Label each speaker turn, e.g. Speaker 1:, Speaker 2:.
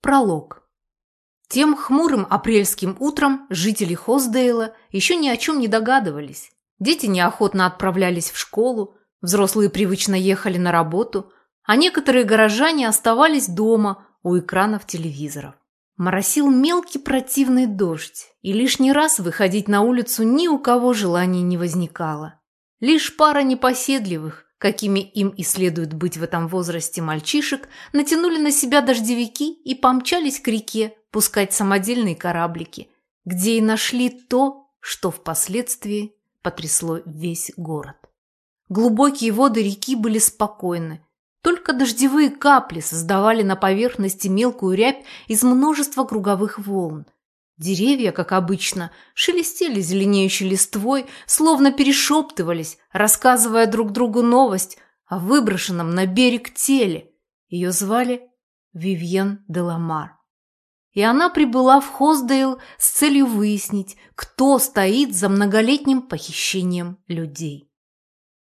Speaker 1: Пролог. Тем хмурым апрельским утром жители Хоздейла еще ни о чем не догадывались. Дети неохотно отправлялись в школу, взрослые привычно ехали на работу, а некоторые горожане оставались дома у экранов телевизоров. Моросил мелкий противный дождь, и лишний раз выходить на улицу ни у кого желания не возникало. Лишь пара непоседливых, какими им и следует быть в этом возрасте мальчишек, натянули на себя дождевики и помчались к реке пускать самодельные кораблики, где и нашли то, что впоследствии потрясло весь город. Глубокие воды реки были спокойны, только дождевые капли создавали на поверхности мелкую рябь из множества круговых волн – Деревья, как обычно, шелестели зеленеющей листвой, словно перешептывались, рассказывая друг другу новость о выброшенном на берег теле. Ее звали Вивьен Деламар. И она прибыла в Хоздейл с целью выяснить, кто стоит за многолетним похищением людей.